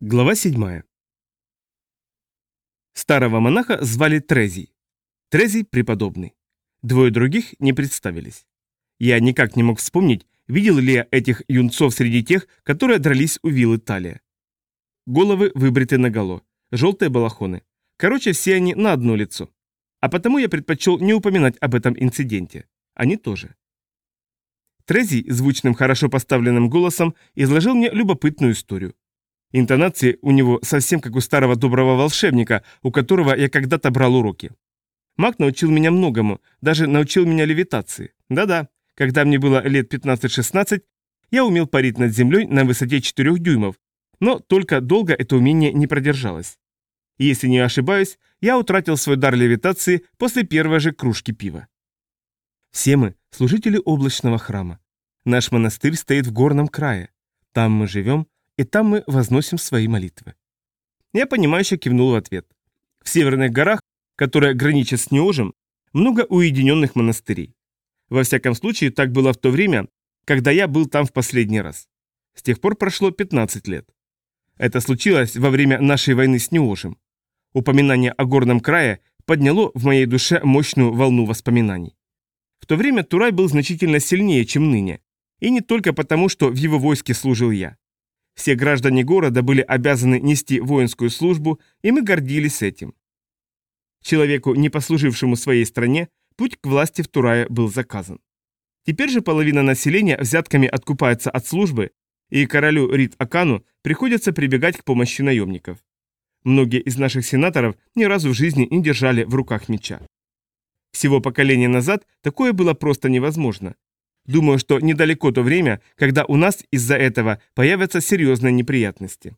Глава 7. Старого монаха звали Трезий. Трезий преподобный. Двое других не представились. Я никак не мог вспомнить, видел ли я этих юнцов среди тех, которые дрались у виллы Талия. Головы выбриты наголо, желтые балахоны. Короче, все они на одно лицо. А потому я предпочел не упоминать об этом инциденте. Они тоже. Трезий звучным, хорошо поставленным голосом изложил мне любопытную историю. Интонации у него совсем как у старого доброго волшебника, у которого я когда-то брал уроки. Маг научил меня многому, даже научил меня левитации. Да-да, когда мне было лет 15-16, я умел парить над землей на высоте 4 дюймов, но только долго это умение не продержалось. Если не ошибаюсь, я утратил свой дар левитации после первой же кружки пива. Все мы – служители облачного храма. Наш монастырь стоит в горном крае. Там мы живем, и там мы возносим свои молитвы. Я понимающе кивнул в ответ. В северных горах, которые граничат с Неожем, много уединенных монастырей. Во всяком случае, так было в то время, когда я был там в последний раз. С тех пор прошло 15 лет. Это случилось во время нашей войны с Неожем. Упоминание о горном крае подняло в моей душе мощную волну воспоминаний. В то время Турай был значительно сильнее, чем ныне. И не только потому, что в его войске служил я. Все граждане города были обязаны нести воинскую службу, и мы гордились этим. Человеку, не послужившему своей стране, путь к власти в Турае был заказан. Теперь же половина населения взятками откупается от службы, и королю Рид Акану приходится прибегать к помощи наемников. Многие из наших сенаторов ни разу в жизни не держали в руках меча. Всего поколения назад такое было просто невозможно. Думаю, что недалеко то время, когда у нас из-за этого появятся серьезные неприятности.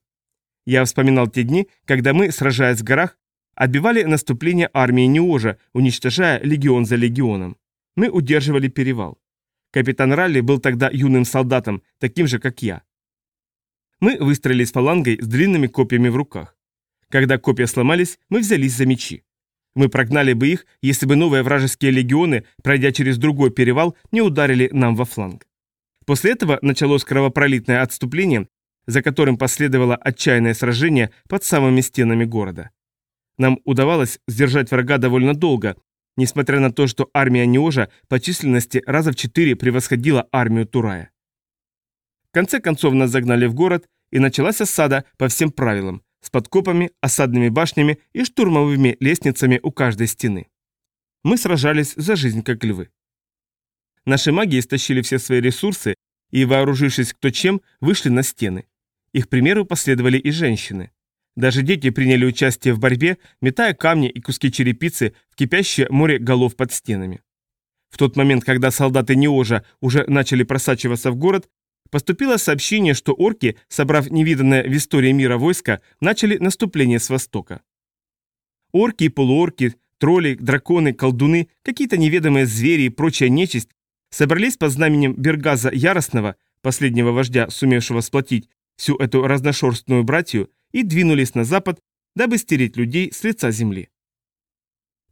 Я вспоминал те дни, когда мы, сражаясь в горах, отбивали наступление армии Неожа, уничтожая легион за легионом. Мы удерживали перевал. Капитан Ралли был тогда юным солдатом, таким же, как я. Мы выстроились фалангой с длинными копьями в руках. Когда копья сломались, мы взялись за мечи. Мы прогнали бы их, если бы новые вражеские легионы, пройдя через другой перевал, не ударили нам во фланг. После этого началось кровопролитное отступление, за которым последовало отчаянное сражение под самыми стенами города. Нам удавалось сдержать врага довольно долго, несмотря на то, что армия Неожа по численности раза в четыре превосходила армию Турая. В конце концов нас загнали в город, и началась осада по всем правилам, с подкопами, осадными башнями и штурмовыми лестницами у каждой стены. Мы сражались за жизнь как львы. Наши маги истощили все свои ресурсы и, вооружившись кто чем, вышли на стены. Их примеру последовали и женщины. Даже дети приняли участие в борьбе, метая камни и куски черепицы в кипящее море голов под стенами. В тот момент, когда солдаты Неожа уже начали просачиваться в город, Поступило сообщение, что орки, собрав невиданное в истории мира войско, начали наступление с востока. Орки и полуорки, тролли, драконы, колдуны, какие-то неведомые звери и прочая нечисть собрались под знаменем Бергаза Яростного, последнего вождя, сумевшего сплотить всю эту разношерстную братью, и двинулись на запад, дабы стереть людей с лица земли.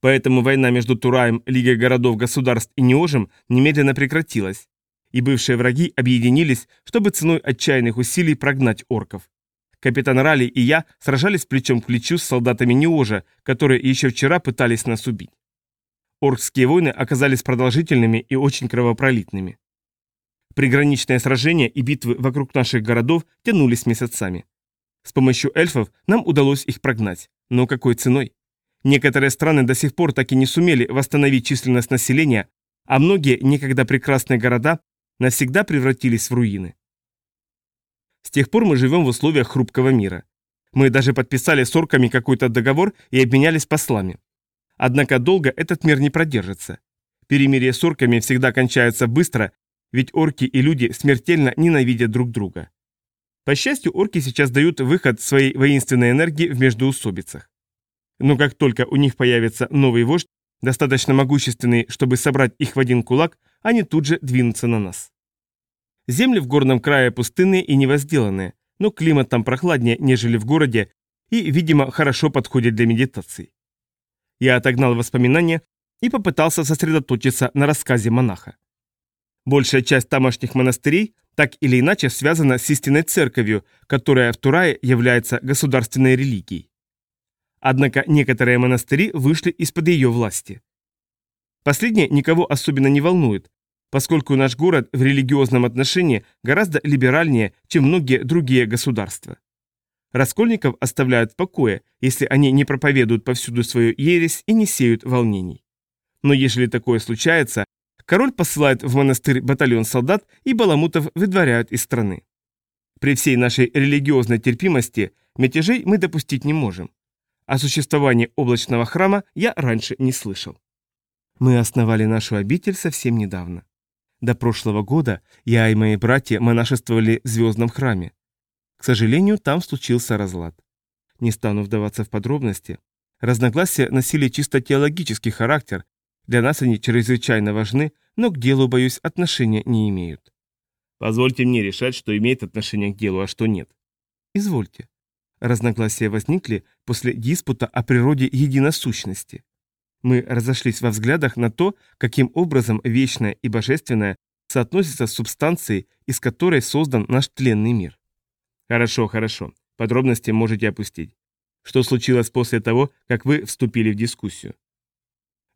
Поэтому война между Тураем, Лигой городов-государств и Неожем немедленно прекратилась, и бывшие враги объединились, чтобы ценой отчаянных усилий прогнать орков. Капитан Ралли и я сражались плечом к плечу с солдатами Неожа, которые еще вчера пытались нас убить. Оркские войны оказались продолжительными и очень кровопролитными. Приграничные сражения и битвы вокруг наших городов тянулись месяцами. С помощью эльфов нам удалось их прогнать. Но какой ценой? Некоторые страны до сих пор так и не сумели восстановить численность населения, а многие некогда прекрасные города навсегда превратились в руины. С тех пор мы живем в условиях хрупкого мира. Мы даже подписали с орками какой-то договор и обменялись послами. Однако долго этот мир не продержится. Перемирие с орками всегда кончается быстро, ведь орки и люди смертельно ненавидят друг друга. По счастью, орки сейчас дают выход своей воинственной энергии в междоусобицах. Но как только у них появится новый вождь, достаточно могущественный, чтобы собрать их в один кулак, они тут же двинутся на нас. Земли в горном крае пустынные и невозделанные, но климат там прохладнее, нежели в городе, и, видимо, хорошо подходит для медитации. Я отогнал воспоминания и попытался сосредоточиться на рассказе монаха. Большая часть тамошних монастырей так или иначе связана с истинной церковью, которая в Турае является государственной религией. Однако некоторые монастыри вышли из-под ее власти. Последнее никого особенно не волнует, поскольку наш город в религиозном отношении гораздо либеральнее, чем многие другие государства. Раскольников оставляют в покое, если они не проповедуют повсюду свою ересь и не сеют волнений. Но если такое случается, король посылает в монастырь батальон солдат и баламутов выдворяют из страны. При всей нашей религиозной терпимости мятежей мы допустить не можем. О существовании облачного храма я раньше не слышал. Мы основали нашу обитель совсем недавно. До прошлого года я и мои братья монашествовали в Звездном храме. К сожалению, там случился разлад. Не стану вдаваться в подробности. Разногласия носили чисто теологический характер, для нас они чрезвычайно важны, но к делу, боюсь, отношения не имеют. Позвольте мне решать, что имеет отношение к делу, а что нет. Извольте. Разногласия возникли после диспута о природе единосущности. Мы разошлись во взглядах на то, каким образом вечное и божественное соотносится с субстанцией, из которой создан наш тленный мир. Хорошо, хорошо. Подробности можете опустить. Что случилось после того, как вы вступили в дискуссию?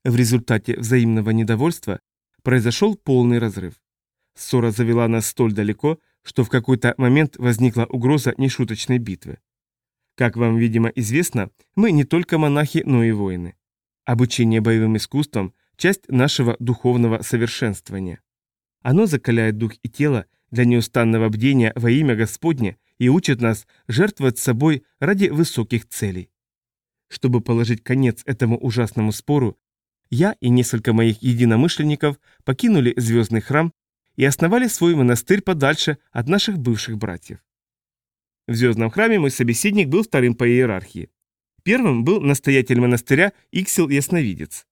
В результате взаимного недовольства произошел полный разрыв. Ссора завела нас столь далеко, что в какой-то момент возникла угроза нешуточной битвы. Как вам, видимо, известно, мы не только монахи, но и воины. Обучение боевым искусствам – часть нашего духовного совершенствования. Оно закаляет дух и тело для неустанного бдения во имя Господне и учит нас жертвовать собой ради высоких целей. Чтобы положить конец этому ужасному спору, я и несколько моих единомышленников покинули Звездный храм и основали свой монастырь подальше от наших бывших братьев. В Звездном храме мой собеседник был вторым по иерархии. Первым был настоятель монастыря Иксил Ясновидец.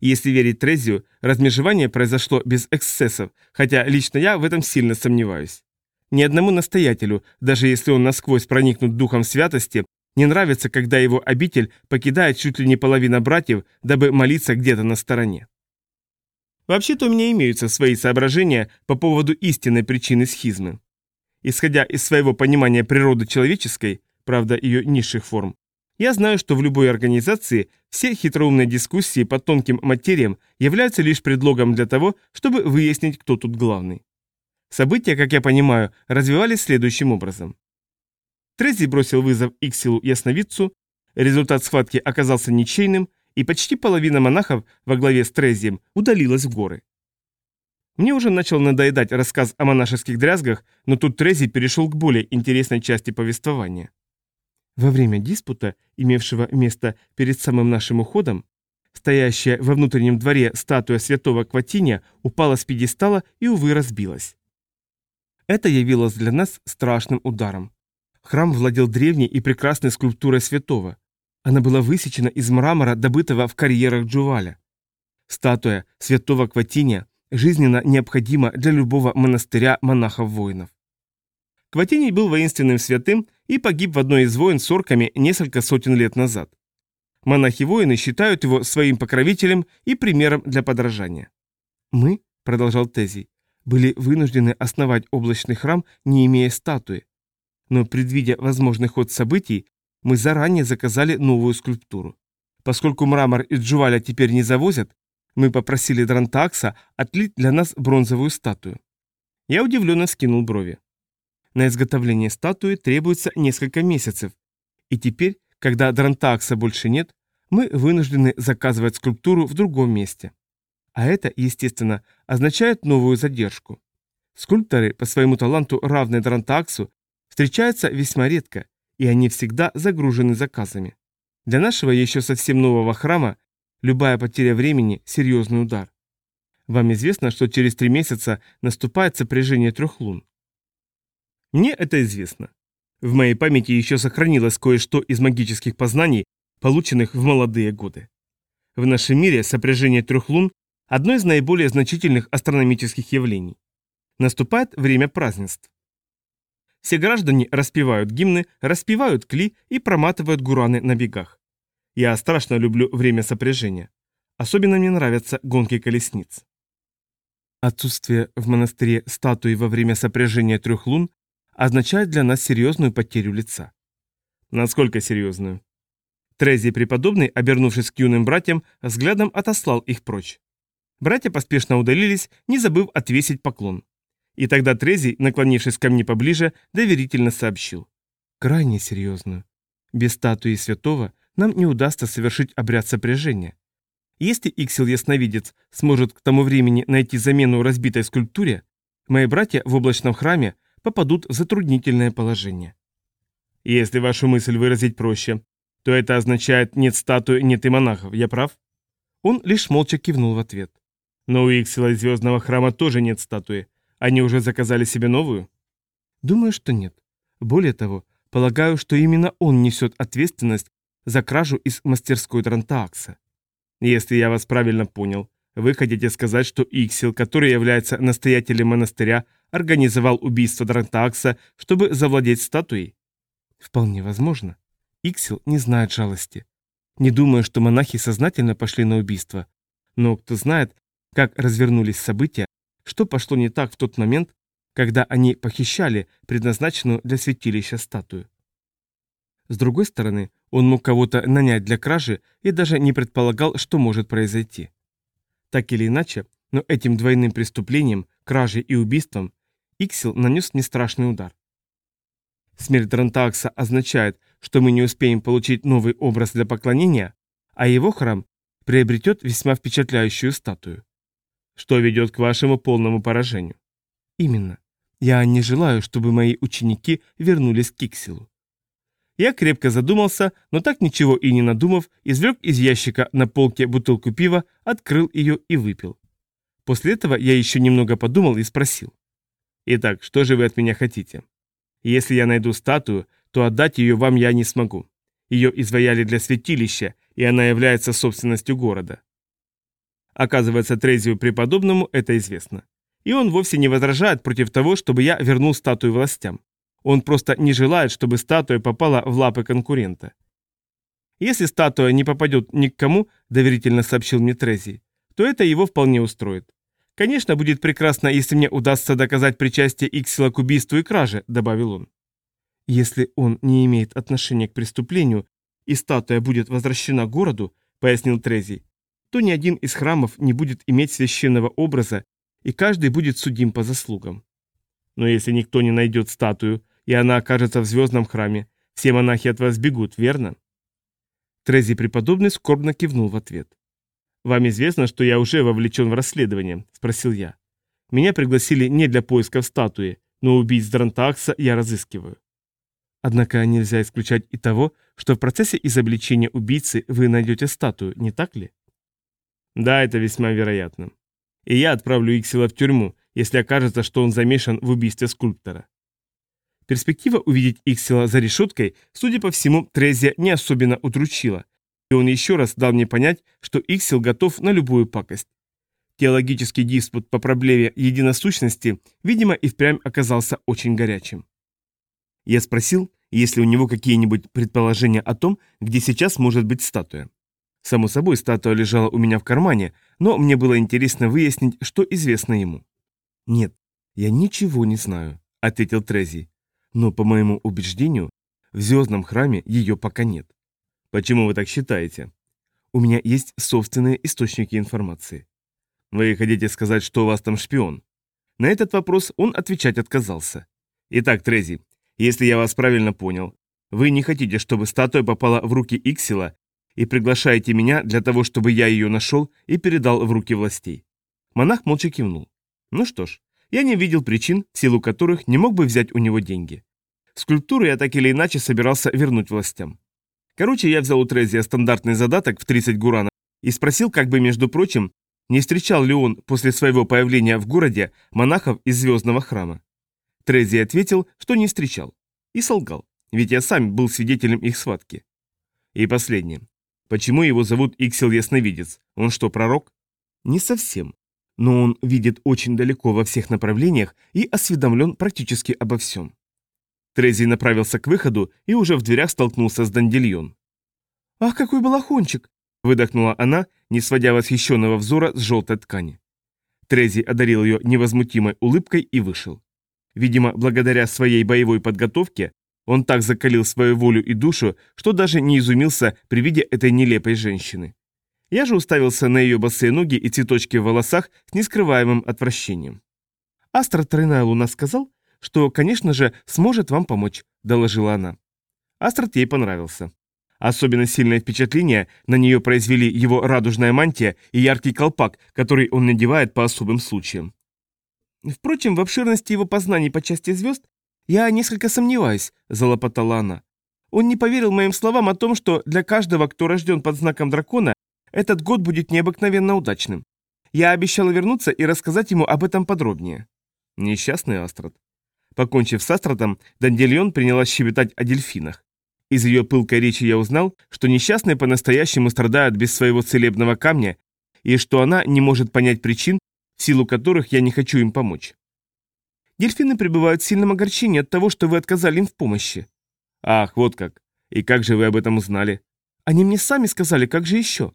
Если верить Трезию, размежевание произошло без эксцессов, хотя лично я в этом сильно сомневаюсь. Ни одному настоятелю, даже если он насквозь проникнут духом святости, не нравится, когда его обитель покидает чуть ли не половина братьев, дабы молиться где-то на стороне. Вообще-то у меня имеются свои соображения по поводу истинной причины схизмы. Исходя из своего понимания природы человеческой, правда ее низших форм, я знаю, что в любой организации все хитроумные дискуссии по тонким материям являются лишь предлогом для того, чтобы выяснить, кто тут главный. События, как я понимаю, развивались следующим образом. Трези бросил вызов Иксилу Ясновидцу, результат схватки оказался ничейным, и почти половина монахов во главе с Трезием удалилась в горы. Мне уже начал надоедать рассказ о монашеских дрязгах, но тут Трези перешел к более интересной части повествования. Во время диспута, имевшего место перед самым нашим уходом, стоящая во внутреннем дворе статуя святого Кватиния упала с пьедестала и, увы, разбилась. Это явилось для нас страшным ударом. Храм владел древней и прекрасной скульптурой святого. Она была высечена из мрамора, добытого в карьерах Джуваля. Статуя святого Кватиния жизненно необходима для любого монастыря монахов-воинов. Кватиний был воинственным святым и погиб в одной из войн с орками несколько сотен лет назад. Монахи-воины считают его своим покровителем и примером для подражания. «Мы», — продолжал Тезий, — «были вынуждены основать облачный храм, не имея статуи но предвидя возможный ход событий, мы заранее заказали новую скульптуру. Поскольку мрамор из Джуваля теперь не завозят, мы попросили Дрантакса отлить для нас бронзовую статую. Я удивленно скинул брови. На изготовление статуи требуется несколько месяцев, и теперь, когда Дрантакса больше нет, мы вынуждены заказывать скульптуру в другом месте. А это, естественно, означает новую задержку. Скульпторы, по своему таланту равные Дрантаксу, встречаются весьма редко, и они всегда загружены заказами. Для нашего еще совсем нового храма любая потеря времени – серьезный удар. Вам известно, что через три месяца наступает сопряжение трех лун? Мне это известно. В моей памяти еще сохранилось кое-что из магических познаний, полученных в молодые годы. В нашем мире сопряжение трех лун – одно из наиболее значительных астрономических явлений. Наступает время празднеств. Все граждане распевают гимны, распевают кли и проматывают гураны на бегах. Я страшно люблю время сопряжения. Особенно мне нравятся гонки колесниц. Отсутствие в монастыре статуи во время сопряжения трех лун означает для нас серьезную потерю лица. Насколько серьезную? Трези преподобный, обернувшись к юным братьям, взглядом отослал их прочь. Братья поспешно удалились, не забыв отвесить поклон. И тогда Трези, наклонившись ко мне поближе, доверительно сообщил. Крайне серьезную. Без статуи святого нам не удастся совершить обряд сопряжения. Если Иксил-ясновидец сможет к тому времени найти замену разбитой скульптуре, мои братья в облачном храме попадут в затруднительное положение. Если вашу мысль выразить проще, то это означает нет статуи, нет и монахов, я прав? Он лишь молча кивнул в ответ. Но у Иксила Звездного храма тоже нет статуи. Они уже заказали себе новую? Думаю, что нет. Более того, полагаю, что именно он несет ответственность за кражу из мастерской Трантаакса. Если я вас правильно понял, вы хотите сказать, что Иксил, который является настоятелем монастыря, организовал убийство Дрантаакса, чтобы завладеть статуей? Вполне возможно. Иксил не знает жалости. Не думаю, что монахи сознательно пошли на убийство. Но кто знает, как развернулись события, что пошло не так в тот момент, когда они похищали предназначенную для святилища статую. С другой стороны, он мог кого-то нанять для кражи и даже не предполагал, что может произойти. Так или иначе, но этим двойным преступлением, кражей и убийством, Иксил нанес мне страшный удар. Смерть Дрантакса означает, что мы не успеем получить новый образ для поклонения, а его храм приобретет весьма впечатляющую статую. Что ведет к вашему полному поражению. Именно. Я не желаю, чтобы мои ученики вернулись к Иксилу. Я крепко задумался, но так ничего и не надумав, извлек из ящика на полке бутылку пива, открыл ее и выпил. После этого я еще немного подумал и спросил. «Итак, что же вы от меня хотите? Если я найду статую, то отдать ее вам я не смогу. Ее изваяли для святилища, и она является собственностью города». Оказывается, Трезию преподобному это известно. И он вовсе не возражает против того, чтобы я вернул статую властям. Он просто не желает, чтобы статуя попала в лапы конкурента. Если статуя не попадет ни к кому, доверительно сообщил мне Трези, то это его вполне устроит. Конечно, будет прекрасно, если мне удастся доказать причастие Иксила к убийству и краже, добавил он. Если он не имеет отношения к преступлению, и статуя будет возвращена городу, пояснил Трези, то ни один из храмов не будет иметь священного образа, и каждый будет судим по заслугам. Но если никто не найдет статую, и она окажется в звездном храме, все монахи от вас бегут, верно?» Трези преподобный скорбно кивнул в ответ. «Вам известно, что я уже вовлечен в расследование?» – спросил я. «Меня пригласили не для поисков статуи, но убийц Дрантакса я разыскиваю». Однако нельзя исключать и того, что в процессе изобличения убийцы вы найдете статую, не так ли? Да, это весьма вероятно. И я отправлю Иксила в тюрьму, если окажется, что он замешан в убийстве скульптора. Перспектива увидеть Иксела за решеткой, судя по всему, Трезия не особенно удручила, и он еще раз дал мне понять, что Иксел готов на любую пакость. Теологический диспут по проблеме единосущности, видимо, и впрямь оказался очень горячим. Я спросил, есть ли у него какие-нибудь предположения о том, где сейчас может быть статуя. Само собой, статуя лежала у меня в кармане, но мне было интересно выяснить, что известно ему. «Нет, я ничего не знаю», — ответил Трези. Но, по моему убеждению, в звездном храме ее пока нет. Почему вы так считаете? У меня есть собственные источники информации. Вы хотите сказать, что у вас там шпион? На этот вопрос он отвечать отказался. Итак, Трези, если я вас правильно понял, вы не хотите, чтобы статуя попала в руки Иксила и приглашаете меня для того, чтобы я ее нашел и передал в руки властей. Монах молча кивнул. Ну что ж, я не видел причин, в силу которых не мог бы взять у него деньги. Скульптуру я так или иначе собирался вернуть властям. Короче, я взял у Трезия стандартный задаток в 30 гуранов и спросил, как бы, между прочим, не встречал ли он после своего появления в городе монахов из Звездного храма. Трези ответил, что не встречал. И солгал, ведь я сам был свидетелем их схватки. И последнее. Почему его зовут Иксел Ясновидец? Он что, пророк? Не совсем но он видит очень далеко во всех направлениях и осведомлен практически обо всем. Трези направился к выходу и уже в дверях столкнулся с Дандельон. «Ах, какой балахончик!» – выдохнула она, не сводя восхищенного взора с желтой ткани. Трези одарил ее невозмутимой улыбкой и вышел. Видимо, благодаря своей боевой подготовке, он так закалил свою волю и душу, что даже не изумился при виде этой нелепой женщины. Я же уставился на ее босые ноги и цветочки в волосах с нескрываемым отвращением. «Астра Тройная Луна сказал, что, конечно же, сможет вам помочь», — доложила она. Астрад ей понравился. Особенно сильное впечатление на нее произвели его радужная мантия и яркий колпак, который он надевает по особым случаям. Впрочем, в обширности его познаний по части звезд я несколько сомневаюсь, залопотала она. Он не поверил моим словам о том, что для каждого, кто рожден под знаком дракона, этот год будет необыкновенно удачным. Я обещала вернуться и рассказать ему об этом подробнее. Несчастный Астрад. Покончив с Астрадом, Дандельон принялась щебетать о дельфинах. Из ее пылкой речи я узнал, что несчастные по-настоящему страдают без своего целебного камня, и что она не может понять причин, в силу которых я не хочу им помочь. Дельфины пребывают в сильном огорчении от того, что вы отказали им в помощи. Ах, вот как. И как же вы об этом узнали? Они мне сами сказали, как же еще?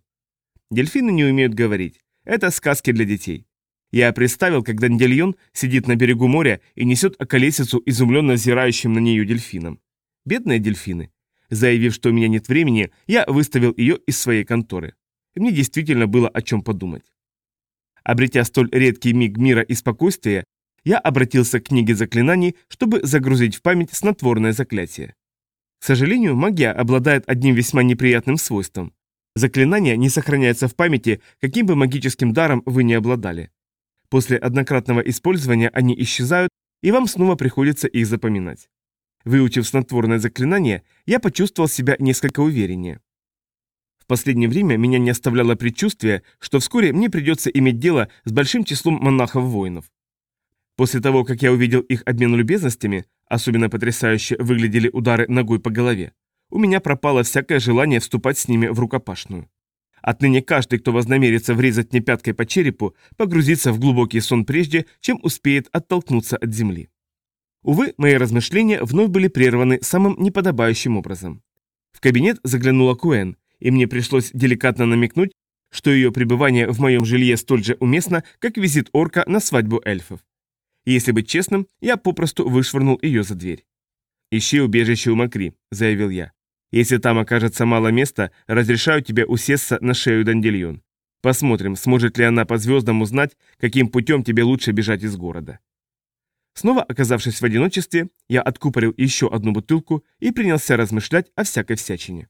Дельфины не умеют говорить. Это сказки для детей. Я представил, как Дандельон сидит на берегу моря и несет околесицу изумленно взирающим на нее дельфинам. Бедные дельфины. Заявив, что у меня нет времени, я выставил ее из своей конторы. Мне действительно было о чем подумать. Обретя столь редкий миг мира и спокойствия, я обратился к книге заклинаний, чтобы загрузить в память снотворное заклятие. К сожалению, магия обладает одним весьма неприятным свойством. Заклинания не сохраняются в памяти, каким бы магическим даром вы не обладали. После однократного использования они исчезают, и вам снова приходится их запоминать. Выучив снотворное заклинание, я почувствовал себя несколько увереннее. В последнее время меня не оставляло предчувствие, что вскоре мне придется иметь дело с большим числом монахов-воинов. После того, как я увидел их обмен любезностями, особенно потрясающе выглядели удары ногой по голове, у меня пропало всякое желание вступать с ними в рукопашную. Отныне каждый, кто вознамерится врезать мне пяткой по черепу, погрузится в глубокий сон прежде, чем успеет оттолкнуться от земли. Увы, мои размышления вновь были прерваны самым неподобающим образом. В кабинет заглянула Куэн, и мне пришлось деликатно намекнуть, что ее пребывание в моем жилье столь же уместно, как визит орка на свадьбу эльфов. Если быть честным, я попросту вышвырнул ее за дверь. «Ищи убежище у Макри», — заявил я. «Если там окажется мало места, разрешаю тебе усесться на шею Дандельон. Посмотрим, сможет ли она по звездам узнать, каким путем тебе лучше бежать из города». Снова оказавшись в одиночестве, я откупорил еще одну бутылку и принялся размышлять о всякой всячине.